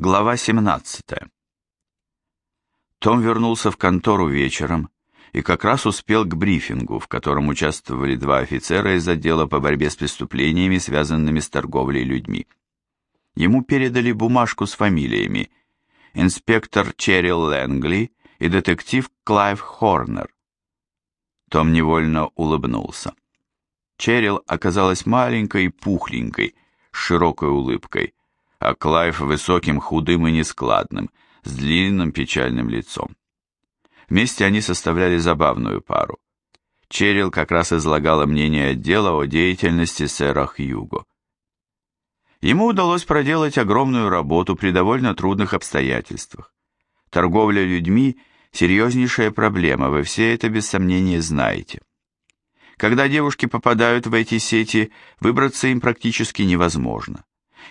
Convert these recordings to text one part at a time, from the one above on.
Глава 17. Том вернулся в контору вечером и как раз успел к брифингу, в котором участвовали два офицера из отдела по борьбе с преступлениями, связанными с торговлей людьми. Ему передали бумажку с фамилиями инспектор Черрил Лэнгли и детектив Клайв Хорнер. Том невольно улыбнулся. Черрил оказалась маленькой и пухленькой, с широкой улыбкой, а Клайв высоким, худым и нескладным, с длинным печальным лицом. Вместе они составляли забавную пару. Черил как раз излагала мнение отдела о деятельности сэра Хьюго. Ему удалось проделать огромную работу при довольно трудных обстоятельствах. Торговля людьми – серьезнейшая проблема, вы все это без сомнения знаете. Когда девушки попадают в эти сети, выбраться им практически невозможно.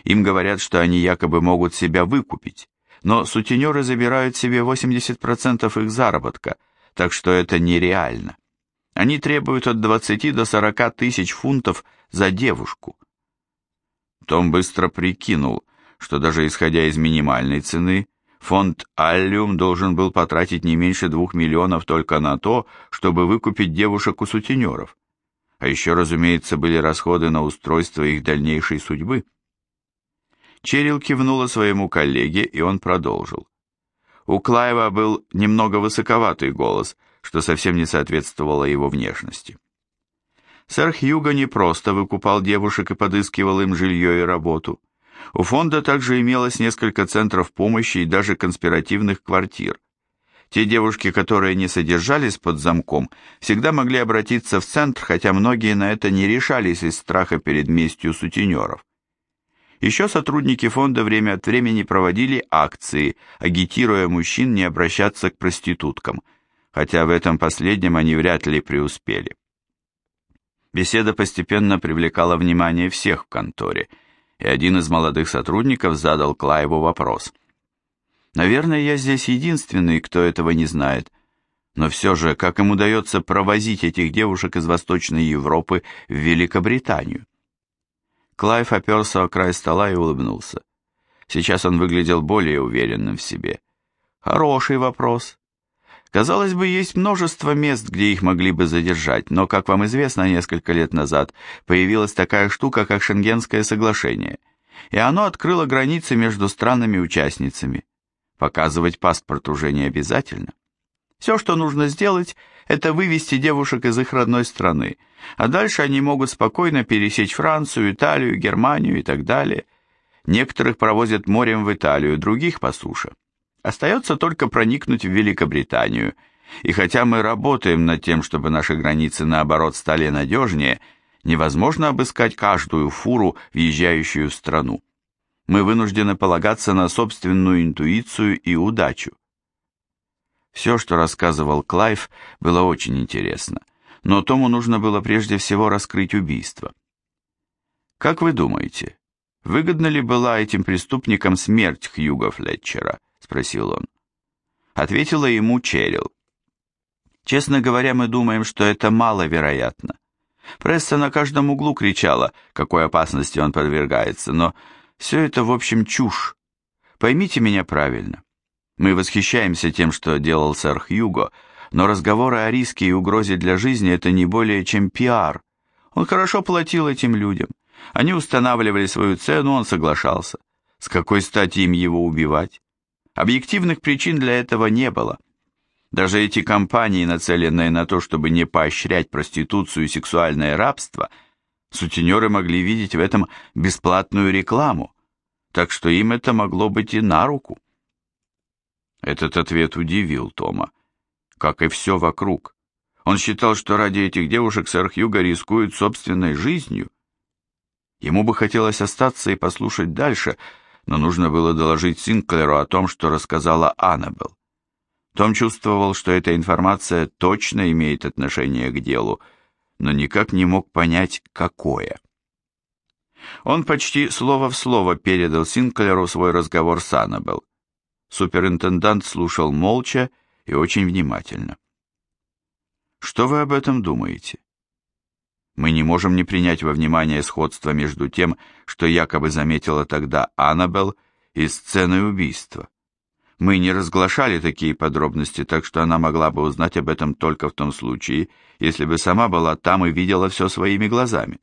Им говорят, что они якобы могут себя выкупить, но сутенеры забирают себе 80% их заработка, так что это нереально. Они требуют от 20 до 40 тысяч фунтов за девушку. Том быстро прикинул, что даже исходя из минимальной цены, фонд Аллиум должен был потратить не меньше двух миллионов только на то, чтобы выкупить девушек у сутенеров. А еще, разумеется, были расходы на устройство их дальнейшей судьбы. Черил кивнула своему коллеге, и он продолжил. У Клайва был немного высоковатый голос, что совсем не соответствовало его внешности. Сэр Хьюго не просто выкупал девушек и подыскивал им жилье и работу. У фонда также имелось несколько центров помощи и даже конспиративных квартир. Те девушки, которые не содержались под замком, всегда могли обратиться в центр, хотя многие на это не решались из страха перед местью сутенеров. Еще сотрудники фонда время от времени проводили акции, агитируя мужчин не обращаться к проституткам, хотя в этом последнем они вряд ли преуспели. Беседа постепенно привлекала внимание всех в конторе, и один из молодых сотрудников задал Клайву вопрос. «Наверное, я здесь единственный, кто этого не знает, но все же, как им удается провозить этих девушек из Восточной Европы в Великобританию?» Клайв оперся о край стола и улыбнулся. Сейчас он выглядел более уверенным в себе. Хороший вопрос. Казалось бы, есть множество мест, где их могли бы задержать, но, как вам известно, несколько лет назад появилась такая штука, как Шенгенское соглашение, и оно открыло границы между странами-участницами. Показывать паспорт уже не обязательно. Все, что нужно сделать, это вывести девушек из их родной страны, а дальше они могут спокойно пересечь Францию, Италию, Германию и так далее. Некоторых провозят морем в Италию, других по суше. Остается только проникнуть в Великобританию, и хотя мы работаем над тем, чтобы наши границы наоборот стали надежнее, невозможно обыскать каждую фуру, въезжающую в страну. Мы вынуждены полагаться на собственную интуицию и удачу. Все, что рассказывал Клайв, было очень интересно, но Тому нужно было прежде всего раскрыть убийство. «Как вы думаете, выгодна ли была этим преступникам смерть Хьюга Флетчера?» — спросил он. Ответила ему Черил. «Честно говоря, мы думаем, что это маловероятно. Пресса на каждом углу кричала, какой опасности он подвергается, но все это, в общем, чушь. Поймите меня правильно. Мы восхищаемся тем, что делал сэр Хьюго, но разговоры о риске и угрозе для жизни – это не более чем пиар. Он хорошо платил этим людям. Они устанавливали свою цену, он соглашался. С какой стати им его убивать? Объективных причин для этого не было. Даже эти компании, нацеленные на то, чтобы не поощрять проституцию и сексуальное рабство, сутенеры могли видеть в этом бесплатную рекламу, так что им это могло быть и на руку. Этот ответ удивил Тома, как и все вокруг. Он считал, что ради этих девушек сэр Хьюго рискует собственной жизнью. Ему бы хотелось остаться и послушать дальше, но нужно было доложить Синклеру о том, что рассказала Аннабелл. Том чувствовал, что эта информация точно имеет отношение к делу, но никак не мог понять, какое. Он почти слово в слово передал Синклеру свой разговор с Аннабелл. Суперинтендант слушал молча и очень внимательно. «Что вы об этом думаете?» Мы не можем не принять во внимание сходство между тем, что якобы заметила тогда Аннабелл, и сценой убийства. Мы не разглашали такие подробности, так что она могла бы узнать об этом только в том случае, если бы сама была там и видела все своими глазами.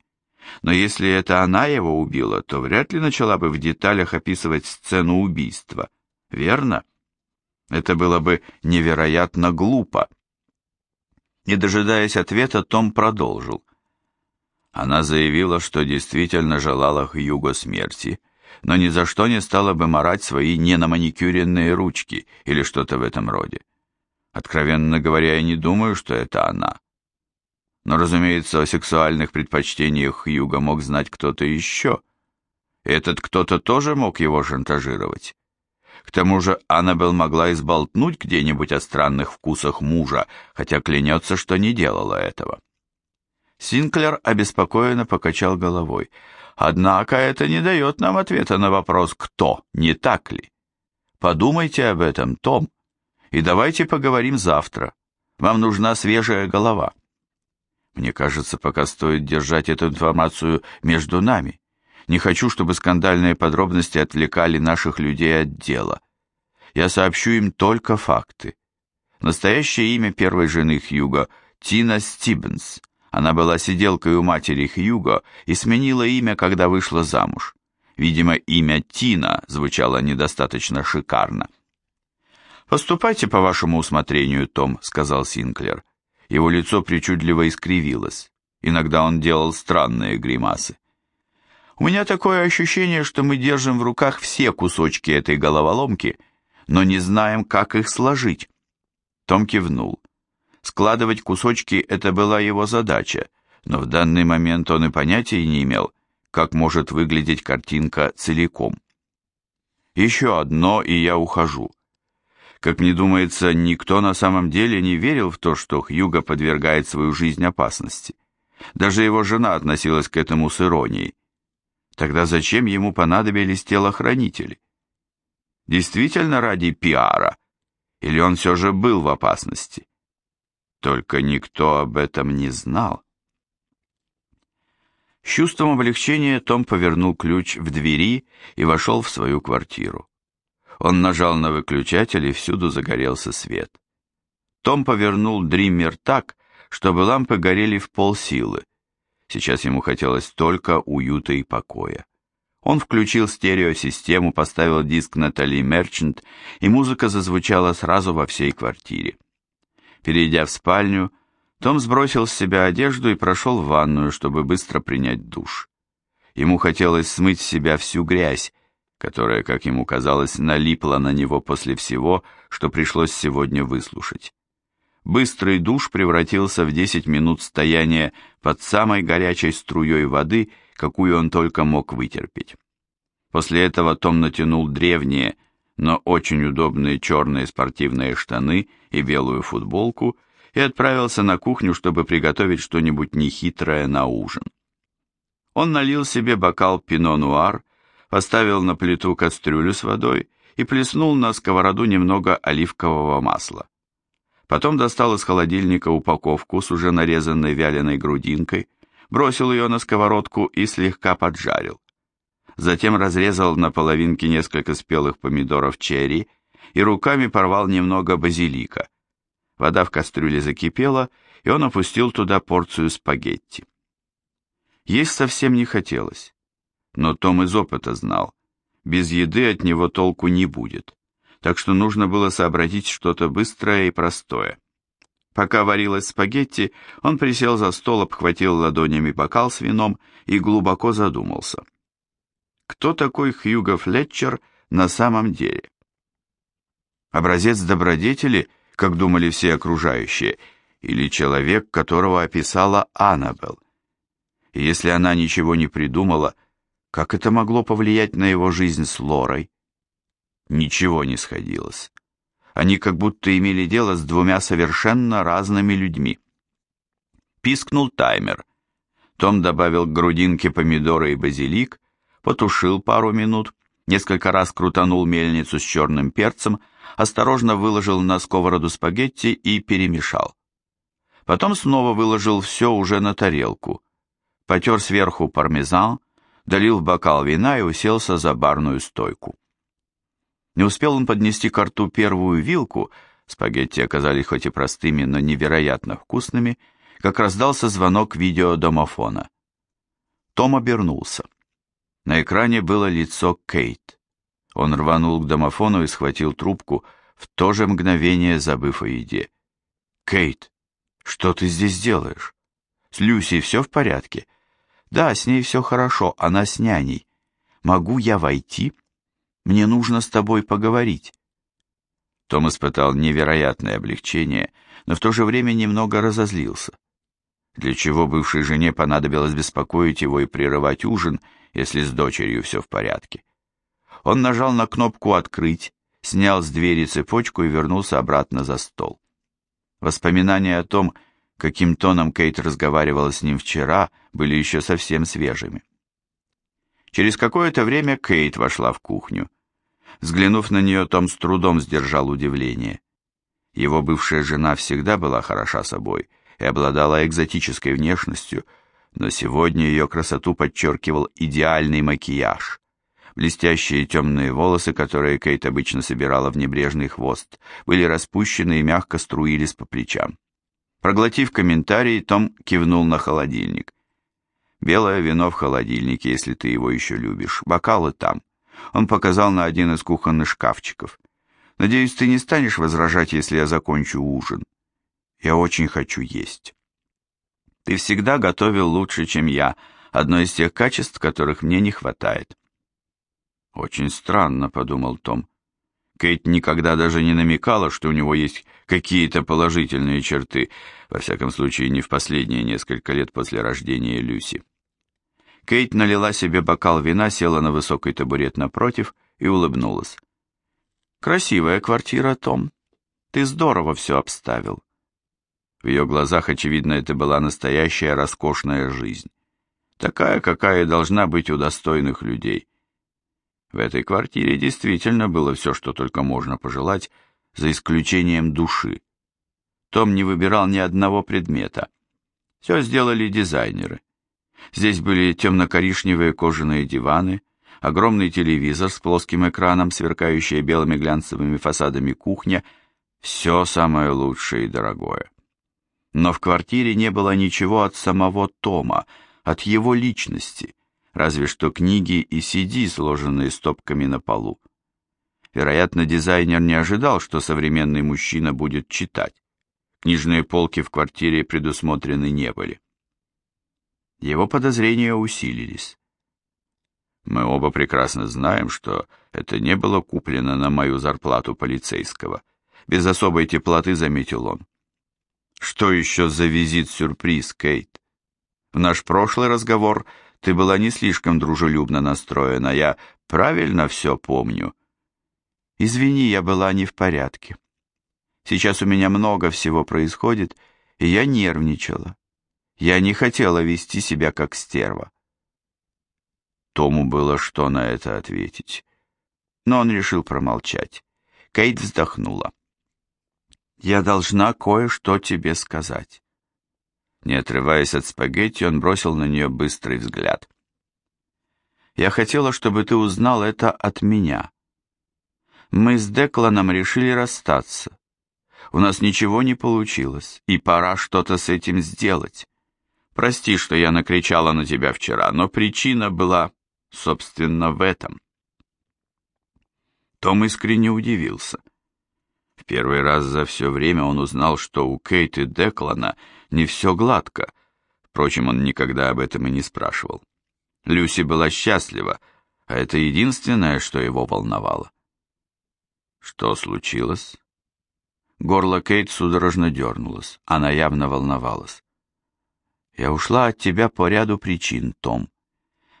Но если это она его убила, то вряд ли начала бы в деталях описывать сцену убийства. Верно? Это было бы невероятно глупо. Не дожидаясь ответа, Том продолжил. Она заявила, что действительно желала Хьюго смерти, но ни за что не стала бы марать свои ненаманикюренные ручки или что-то в этом роде. Откровенно говоря, я не думаю, что это она. Но, разумеется, о сексуальных предпочтениях Хьюга мог знать кто-то еще. Этот кто-то тоже мог его шантажировать. К тому же Аннабелл могла изболтнуть где-нибудь о странных вкусах мужа, хотя клянется, что не делала этого. Синклер обеспокоенно покачал головой. Однако это не дает нам ответа на вопрос «кто?», не так ли? Подумайте об этом, Том, и давайте поговорим завтра. Вам нужна свежая голова. Мне кажется, пока стоит держать эту информацию между нами. Не хочу, чтобы скандальные подробности отвлекали наших людей от дела. Я сообщу им только факты. Настоящее имя первой жены Хьюга – Тина Стивенс – она была сиделкой у матери Хьюго и сменила имя, когда вышла замуж. Видимо, имя Тина звучало недостаточно шикарно. «Поступайте по вашему усмотрению, Том», — сказал Синклер. Его лицо причудливо искривилось. Иногда он делал странные гримасы. «У меня такое ощущение, что мы держим в руках все кусочки этой головоломки, но не знаем, как их сложить». Том кивнул. Складывать кусочки – это была его задача, но в данный момент он и понятия не имел, как может выглядеть картинка целиком. Еще одно, и я ухожу. Как мне думается, никто на самом деле не верил в то, что Хьюго подвергает свою жизнь опасности. Даже его жена относилась к этому с иронией. Тогда зачем ему понадобились телохранители? Действительно ради пиара? Или он все же был в опасности? Только никто об этом не знал. С чувством облегчения Том повернул ключ в двери и вошел в свою квартиру. Он нажал на выключатель, и всюду загорелся свет. Том повернул дриммер так, чтобы лампы горели в полсилы. Сейчас ему хотелось только уюта и покоя. Он включил стереосистему, поставил диск Натали Мерчант, и музыка зазвучала сразу во всей квартире. Перейдя в спальню, Том сбросил с себя одежду и прошел в ванную, чтобы быстро принять душ. Ему хотелось смыть с себя всю грязь, которая, как ему казалось, налипла на него после всего, что пришлось сегодня выслушать. Быстрый душ превратился в 10 минут стояния под самой горячей струей воды, какую он только мог вытерпеть. После этого Том натянул древние, но очень удобные черные спортивные штаны и белую футболку и отправился на кухню, чтобы приготовить что-нибудь нехитрое на ужин. Он налил себе бокал пино-нуар, поставил на плиту кастрюлю с водой и плеснул на сковороду немного оливкового масла. Потом достал из холодильника упаковку с уже нарезанной вяленой грудинкой, бросил ее на сковородку и слегка поджарил затем разрезал на половинки несколько спелых помидоров черри и руками порвал немного базилика. Вода в кастрюле закипела, и он опустил туда порцию спагетти. Есть совсем не хотелось, но Том из опыта знал, без еды от него толку не будет, так что нужно было сообразить что-то быстрое и простое. Пока варилась спагетти, он присел за стол, обхватил ладонями бокал с вином и глубоко задумался – кто такой Хьюго Флетчер на самом деле. Образец добродетели, как думали все окружающие, или человек, которого описала Аннабелл. И если она ничего не придумала, как это могло повлиять на его жизнь с Лорой? Ничего не сходилось. Они как будто имели дело с двумя совершенно разными людьми. Пискнул таймер. Том добавил к грудинке помидоры и базилик, потушил пару минут, несколько раз крутанул мельницу с черным перцем, осторожно выложил на сковороду спагетти и перемешал. Потом снова выложил все уже на тарелку, потер сверху пармезан, долил в бокал вина и уселся за барную стойку. Не успел он поднести к рту первую вилку, спагетти оказались хоть и простыми, но невероятно вкусными, как раздался звонок видеодомофона. Том обернулся. На экране было лицо Кейт. Он рванул к домофону и схватил трубку, в то же мгновение забыв о еде. «Кейт, что ты здесь делаешь? С Люси все в порядке?» «Да, с ней все хорошо, она с няней. Могу я войти? Мне нужно с тобой поговорить». Том испытал невероятное облегчение, но в то же время немного разозлился. Для чего бывшей жене понадобилось беспокоить его и прерывать ужин, если с дочерью все в порядке? Он нажал на кнопку «Открыть», снял с двери цепочку и вернулся обратно за стол. Воспоминания о том, каким тоном Кейт разговаривала с ним вчера, были еще совсем свежими. Через какое-то время Кейт вошла в кухню. Взглянув на нее, Том с трудом сдержал удивление. Его бывшая жена всегда была хороша собой и обладала экзотической внешностью, но сегодня ее красоту подчеркивал идеальный макияж. Блестящие темные волосы, которые Кейт обычно собирала в небрежный хвост, были распущены и мягко струились по плечам. Проглотив комментарий, Том кивнул на холодильник. «Белое вино в холодильнике, если ты его еще любишь. Бокалы там». Он показал на один из кухонных шкафчиков. «Надеюсь, ты не станешь возражать, если я закончу ужин. Я очень хочу есть». «Ты всегда готовил лучше, чем я, одно из тех качеств, которых мне не хватает». «Очень странно», — подумал Том. Кейт никогда даже не намекала, что у него есть какие-то положительные черты, во всяком случае, не в последние несколько лет после рождения Люси. Кейт налила себе бокал вина, села на высокий табурет напротив и улыбнулась. «Красивая квартира, Том. Ты здорово все обставил». В ее глазах, очевидно, это была настоящая роскошная жизнь. Такая, какая должна быть у достойных людей. В этой квартире действительно было все, что только можно пожелать, за исключением души. Том не выбирал ни одного предмета. Все сделали дизайнеры. Здесь были темно-коричневые кожаные диваны, огромный телевизор с плоским экраном, сверкающая белыми глянцевыми фасадами кухня, все самое лучшее и дорогое. Но в квартире не было ничего от самого Тома, от его личности, разве что книги и CD, сложенные стопками на полу. Вероятно, дизайнер не ожидал, что современный мужчина будет читать. Книжные полки в квартире предусмотрены не были. Его подозрения усилились. Мы оба прекрасно знаем, что это не было куплено на мою зарплату полицейского. Без особой теплоты заметил он. Что еще за визит-сюрприз, Кейт? В наш прошлый разговор ты была не слишком дружелюбно настроена, я правильно все помню. Извини, я была не в порядке. Сейчас у меня много всего происходит, и я нервничала. Я не хотела вести себя как стерва. Тому было что на это ответить. Но он решил промолчать. Кейт вздохнула. «Я должна кое-что тебе сказать». Не отрываясь от спагетти, он бросил на нее быстрый взгляд. «Я хотела, чтобы ты узнал это от меня. Мы с Декланом решили расстаться. У нас ничего не получилось, и пора что-то с этим сделать. Прости, что я накричала на тебя вчера, но причина была, собственно, в этом». Том искренне удивился. В первый раз за все время он узнал, что у Кейт и Деклана – не все гладко. Впрочем, он никогда об этом и не спрашивал. Люси была счастлива, а это единственное, что его волновало. Что случилось? Горло Кейт судорожно дернулось. Она явно волновалась. «Я ушла от тебя по ряду причин, Том.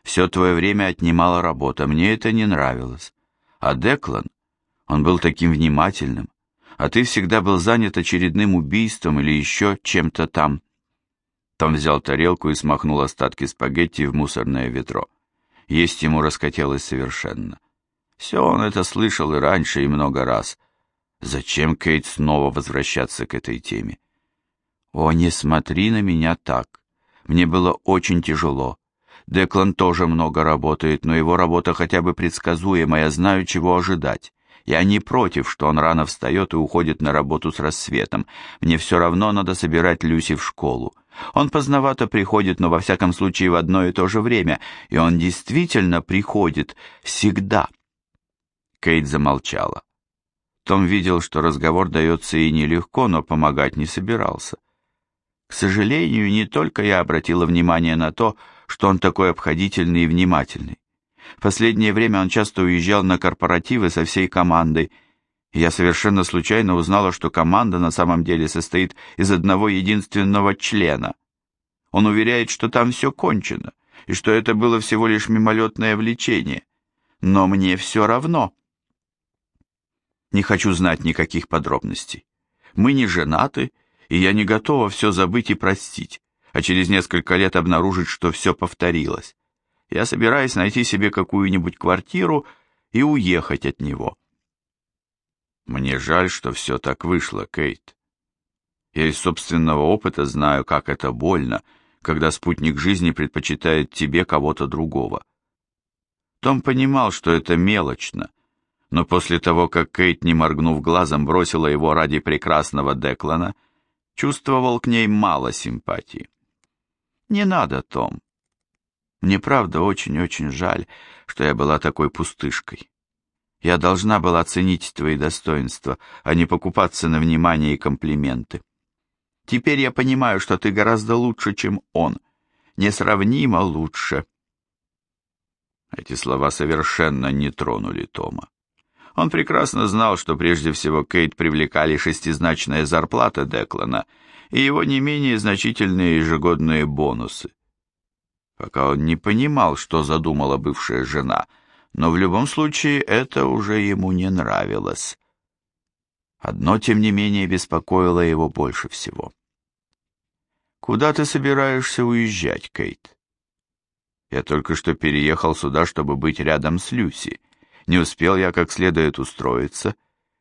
Все твое время отнимала работа, мне это не нравилось. А Деклан, он был таким внимательным, а ты всегда был занят очередным убийством или еще чем-то там». Том взял тарелку и смахнул остатки спагетти в мусорное ведро. Есть ему расхотелось совершенно. Все он это слышал и раньше, и много раз. Зачем Кейт снова возвращаться к этой теме? «О, не смотри на меня так. Мне было очень тяжело. Деклан тоже много работает, но его работа хотя бы предсказуема, я знаю, чего ожидать. Я не против, что он рано встает и уходит на работу с рассветом. Мне все равно надо собирать Люси в школу. Он поздновато приходит, но во всяком случае в одно и то же время, и он действительно приходит всегда. Кейт замолчала. Том видел, что разговор дается ей нелегко, но помогать не собирался. К сожалению, не только я обратила внимание на то, что он такой обходительный и внимательный. В последнее время он часто уезжал на корпоративы со всей командой, я совершенно случайно узнала, что команда на самом деле состоит из одного единственного члена. Он уверяет, что там все кончено, и что это было всего лишь мимолетное влечение. Но мне все равно. Не хочу знать никаких подробностей. Мы не женаты, и я не готова все забыть и простить, а через несколько лет обнаружить, что все повторилось я собираюсь найти себе какую-нибудь квартиру и уехать от него. Мне жаль, что все так вышло, Кейт. Я из собственного опыта знаю, как это больно, когда спутник жизни предпочитает тебе кого-то другого. Том понимал, что это мелочно, но после того, как Кейт, не моргнув глазом, бросила его ради прекрасного Деклана, чувствовал к ней мало симпатии. «Не надо, Том. Мне правда очень-очень жаль, что я была такой пустышкой. Я должна была ценить твои достоинства, а не покупаться на внимание и комплименты. Теперь я понимаю, что ты гораздо лучше, чем он. Несравнимо лучше. Эти слова совершенно не тронули Тома. Он прекрасно знал, что прежде всего Кейт привлекали шестизначная зарплата Деклана и его не менее значительные ежегодные бонусы пока он не понимал, что задумала бывшая жена, но в любом случае это уже ему не нравилось. Одно, тем не менее, беспокоило его больше всего. «Куда ты собираешься уезжать, Кейт?» «Я только что переехал сюда, чтобы быть рядом с Люси. Не успел я как следует устроиться,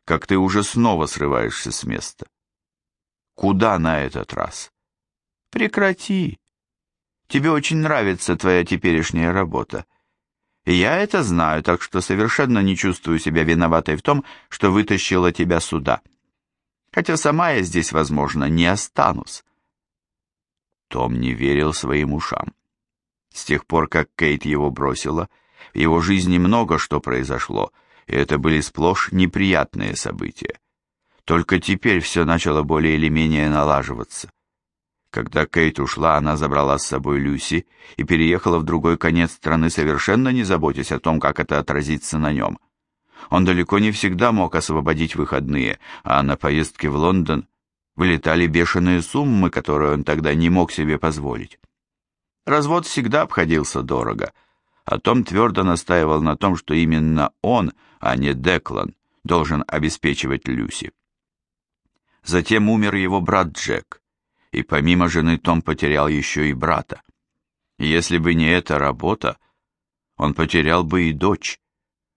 как ты уже снова срываешься с места». «Куда на этот раз?» «Прекрати!» Тебе очень нравится твоя теперешняя работа. Я это знаю, так что совершенно не чувствую себя виноватой в том, что вытащила тебя сюда. Хотя сама я здесь, возможно, не останусь. Том не верил своим ушам. С тех пор, как Кейт его бросила, в его жизни много что произошло, и это были сплошь неприятные события. Только теперь все начало более или менее налаживаться. Когда Кейт ушла, она забрала с собой Люси и переехала в другой конец страны, совершенно не заботясь о том, как это отразится на нем. Он далеко не всегда мог освободить выходные, а на поездке в Лондон вылетали бешеные суммы, которые он тогда не мог себе позволить. Развод всегда обходился дорого, а Том твердо настаивал на том, что именно он, а не Деклан, должен обеспечивать Люси. Затем умер его брат Джек и помимо жены Том потерял еще и брата. если бы не эта работа, он потерял бы и дочь.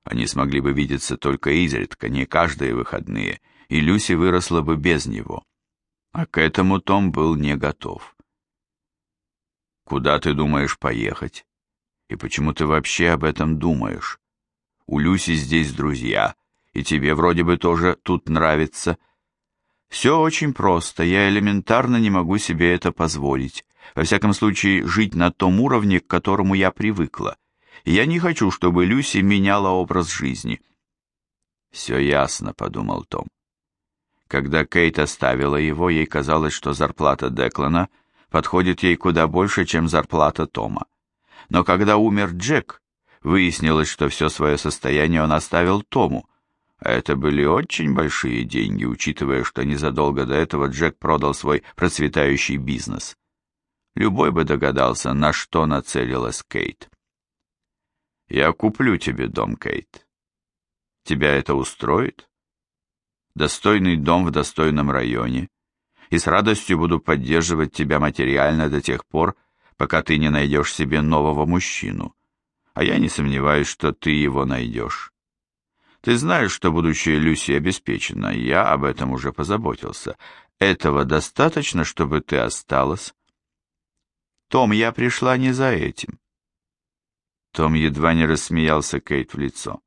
Они смогли бы видеться только изредка, не каждые выходные, и Люси выросла бы без него. А к этому Том был не готов. «Куда ты думаешь поехать? И почему ты вообще об этом думаешь? У Люси здесь друзья, и тебе вроде бы тоже тут нравится. Все очень просто, я элементарно не могу себе это позволить. Во всяком случае, жить на том уровне, к которому я привыкла. я не хочу, чтобы Люси меняла образ жизни. «Все ясно», — подумал Том. Когда Кейт оставила его, ей казалось, что зарплата Деклана подходит ей куда больше, чем зарплата Тома. Но когда умер Джек, выяснилось, что все свое состояние он оставил Тому, а это были очень большие деньги, учитывая, что незадолго до этого Джек продал свой процветающий бизнес. Любой бы догадался, на что нацелилась Кейт. «Я куплю тебе дом, Кейт. Тебя это устроит? Достойный дом в достойном районе, и с радостью буду поддерживать тебя материально до тех пор, пока ты не найдешь себе нового мужчину, а я не сомневаюсь, что ты его найдешь». Ты знаешь, что будущее Люси обеспечено, я об этом уже позаботился. Этого достаточно, чтобы ты осталась? Том, я пришла не за этим. Том едва не рассмеялся Кейт в лицо.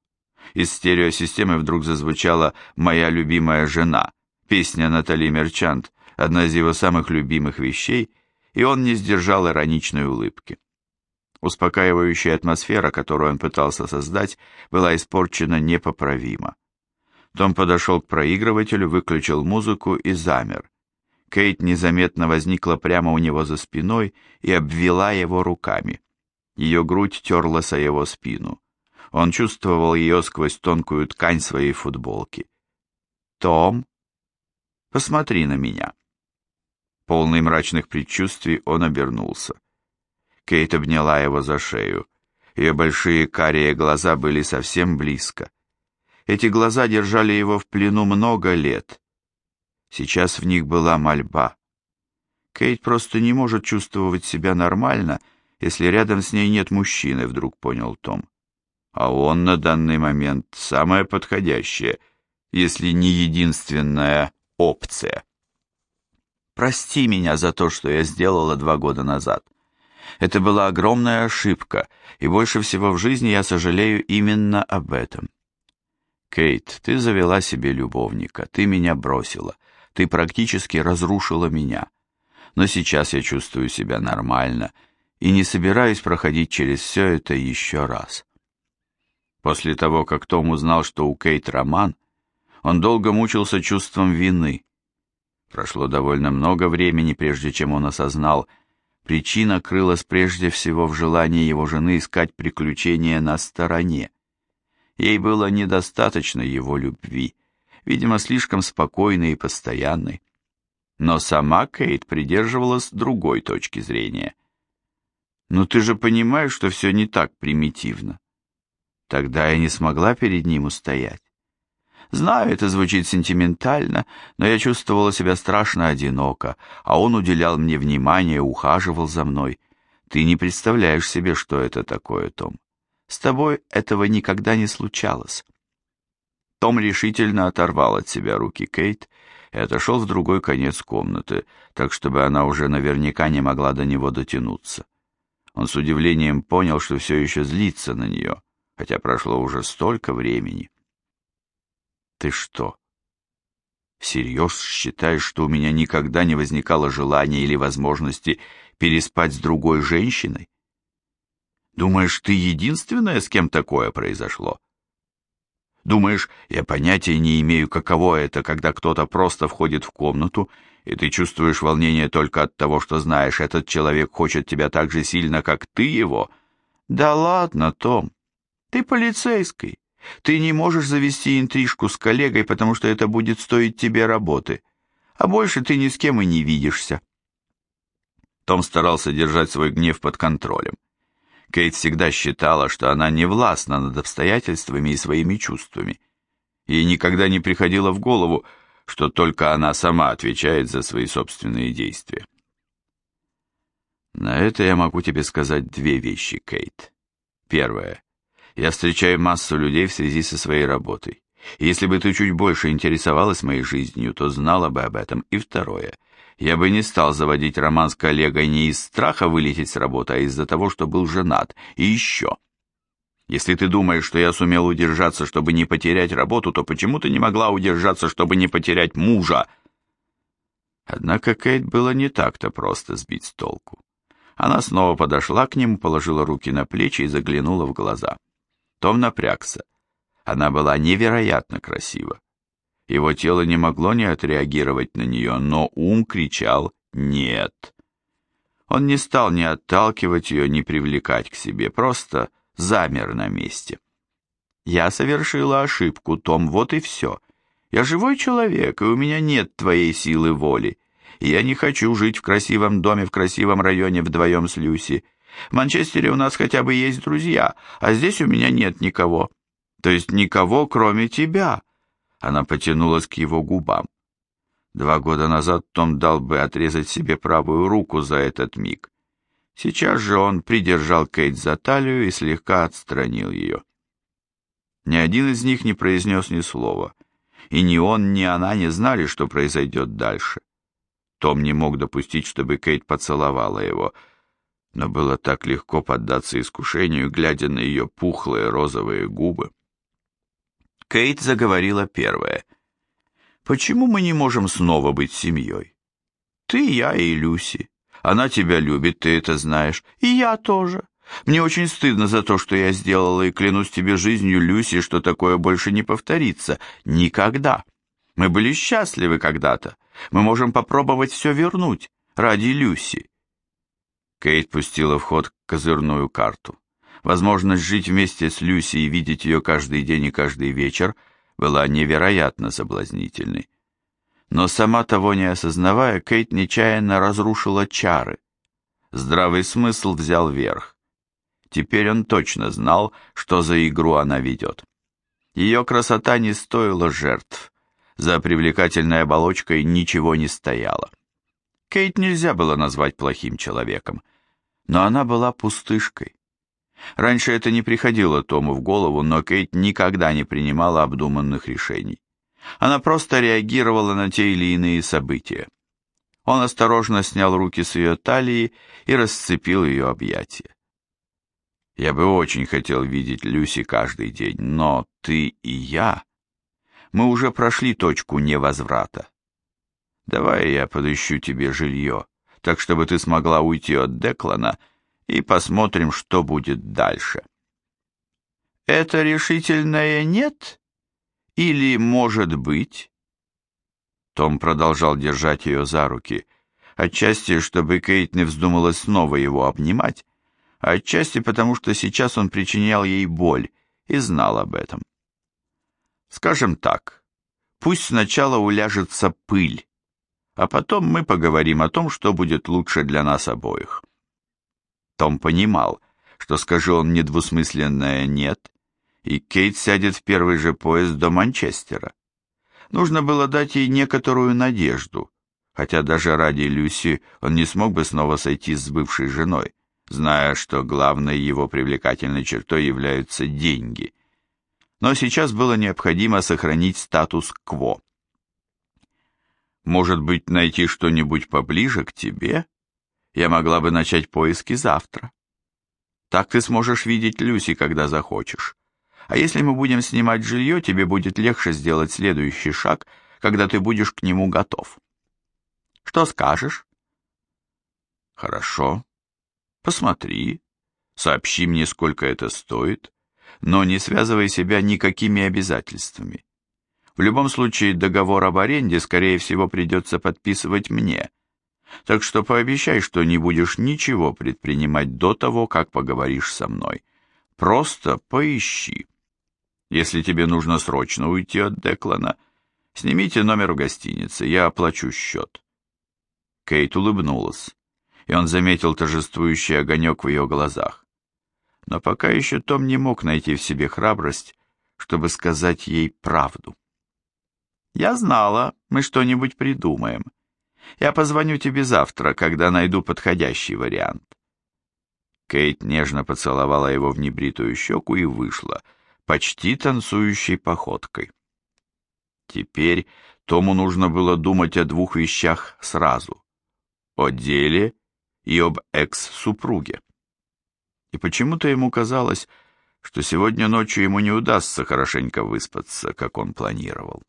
Из стереосистемы вдруг зазвучала «Моя любимая жена», песня Натали Мерчант, одна из его самых любимых вещей, и он не сдержал ироничной улыбки. Успокаивающая атмосфера, которую он пытался создать, была испорчена непоправимо. Том подошел к проигрывателю, выключил музыку и замер. Кейт незаметно возникла прямо у него за спиной и обвела его руками. Ее грудь терлась о его спину. Он чувствовал ее сквозь тонкую ткань своей футболки. «Том, посмотри на меня». Полный мрачных предчувствий он обернулся. Кейт обняла его за шею. Ее большие карие глаза были совсем близко. Эти глаза держали его в плену много лет. Сейчас в них была мольба. Кейт просто не может чувствовать себя нормально, если рядом с ней нет мужчины, вдруг понял Том. А он на данный момент самая подходящая, если не единственная опция. Прости меня за то, что я сделала два года назад. Это была огромная ошибка, и больше всего в жизни я сожалею именно об этом. Кейт, ты завела себе любовника, ты меня бросила, ты практически разрушила меня. Но сейчас я чувствую себя нормально и не собираюсь проходить через все это еще раз. После того, как Том узнал, что у Кейт роман, он долго мучился чувством вины. Прошло довольно много времени, прежде чем он осознал, причина крылась прежде всего в желании его жены искать приключения на стороне. Ей было недостаточно его любви, видимо, слишком спокойной и постоянной. Но сама Кейт придерживалась другой точки зрения. «Ну ты же понимаешь, что все не так примитивно». Тогда я не смогла перед ним устоять. Знаю, это звучит сентиментально, но я чувствовала себя страшно одиноко, а он уделял мне внимание, ухаживал за мной. Ты не представляешь себе, что это такое, Том. С тобой этого никогда не случалось. Том решительно оторвал от себя руки Кейт и отошел в другой конец комнаты, так чтобы она уже наверняка не могла до него дотянуться. Он с удивлением понял, что все еще злится на нее, хотя прошло уже столько времени. «Ты что, всерьез считаешь, что у меня никогда не возникало желания или возможности переспать с другой женщиной?» Думаешь, ты единственная, с кем такое произошло? Думаешь, я понятия не имею, каково это, когда кто-то просто входит в комнату, и ты чувствуешь волнение только от того, что знаешь, этот человек хочет тебя так же сильно, как ты его? Да ладно, Том, ты полицейский. Ты не можешь завести интрижку с коллегой, потому что это будет стоить тебе работы. А больше ты ни с кем и не видишься. Том старался держать свой гнев под контролем. Кейт всегда считала, что она не властна над обстоятельствами и своими чувствами. Ей никогда не приходило в голову, что только она сама отвечает за свои собственные действия. На это я могу тебе сказать две вещи, Кейт. Первое. Я встречаю массу людей в связи со своей работой. Если бы ты чуть больше интересовалась моей жизнью, то знала бы об этом. И второе. Я бы не стал заводить роман с коллегой не из страха вылететь с работы, а из-за того, что был женат. И еще. Если ты думаешь, что я сумел удержаться, чтобы не потерять работу, то почему ты не могла удержаться, чтобы не потерять мужа? Однако Кейт было не так-то просто сбить с толку. Она снова подошла к нему, положила руки на плечи и заглянула в глаза. Том напрягся. Она была невероятно красива. Его тело не могло не отреагировать на нее, но ум кричал «нет». Он не стал ни отталкивать ее, ни привлекать к себе, просто замер на месте. «Я совершила ошибку, Том, вот и все. Я живой человек, и у меня нет твоей силы воли. я не хочу жить в красивом доме в красивом районе вдвоем с Люси. В Манчестере у нас хотя бы есть друзья, а здесь у меня нет никого. То есть никого, кроме тебя. Она потянулась к его губам. Два года назад Том дал бы отрезать себе правую руку за этот миг. Сейчас же он придержал Кейт за талию и слегка отстранил ее. Ни один из них не произнес ни слова, и ни он, ни она не знали, что произойдет дальше. Том не мог допустить, чтобы Кейт поцеловала его, но было так легко поддаться искушению, глядя на ее пухлые розовые губы. Кейт заговорила первая. «Почему мы не можем снова быть семьей? Ты, я и Люси. Она тебя любит, ты это знаешь. И я тоже. Мне очень стыдно за то, что я сделала, и клянусь тебе жизнью, Люси, что такое больше не повторится. Никогда. Мы были счастливы когда-то. Мы можем попробовать все вернуть ради Люси. Кейт пустила в ход козырную карту. Возможность жить вместе с Люси и видеть ее каждый день и каждый вечер была невероятно соблазнительной. Но сама того не осознавая, Кейт нечаянно разрушила чары. Здравый смысл взял верх. Теперь он точно знал, что за игру она ведет. Ее красота не стоила жертв. За привлекательной оболочкой ничего не стояло. Кейт нельзя было назвать плохим человеком, но она была пустышкой. Раньше это не приходило Тому в голову, но Кейт никогда не принимала обдуманных решений. Она просто реагировала на те или иные события. Он осторожно снял руки с ее талии и расцепил ее объятия. Я бы очень хотел видеть Люси каждый день, но ты и я... Мы уже прошли точку невозврата. Давай я подыщу тебе жилье, так чтобы ты смогла уйти от Деклана, и посмотрим, что будет дальше. Это решительное «нет» или «может быть»? Том продолжал держать ее за руки, отчасти, чтобы Кейт не вздумала снова его обнимать, а отчасти потому, что сейчас он причинял ей боль и знал об этом. Скажем так, пусть сначала уляжется пыль, а потом мы поговорим о том, что будет лучше для нас обоих. Том понимал, что скажи он недвусмысленное «нет», и Кейт сядет в первый же поезд до Манчестера. Нужно было дать ей некоторую надежду, хотя даже ради Люси он не смог бы снова сойти с бывшей женой, зная, что главной его привлекательной чертой являются деньги. Но сейчас было необходимо сохранить статус-кво. Может быть, найти что-нибудь поближе к тебе? Я могла бы начать поиски завтра. Так ты сможешь видеть Люси, когда захочешь. А если мы будем снимать жилье, тебе будет легче сделать следующий шаг, когда ты будешь к нему готов. Что скажешь? Хорошо. Посмотри. Сообщи мне, сколько это стоит, но не связывай себя никакими обязательствами. В любом случае, договор об аренде, скорее всего, придется подписывать мне. Так что пообещай, что не будешь ничего предпринимать до того, как поговоришь со мной. Просто поищи. Если тебе нужно срочно уйти от Деклана, снимите номер в гостинице, я оплачу счет. Кейт улыбнулась, и он заметил торжествующий огонек в ее глазах. Но пока еще Том не мог найти в себе храбрость, чтобы сказать ей правду. Я знала, мы что-нибудь придумаем. Я позвоню тебе завтра, когда найду подходящий вариант. Кейт нежно поцеловала его в небритую щеку и вышла, почти танцующей походкой. Теперь Тому нужно было думать о двух вещах сразу. О деле и об экс-супруге. И почему-то ему казалось, что сегодня ночью ему не удастся хорошенько выспаться, как он планировал.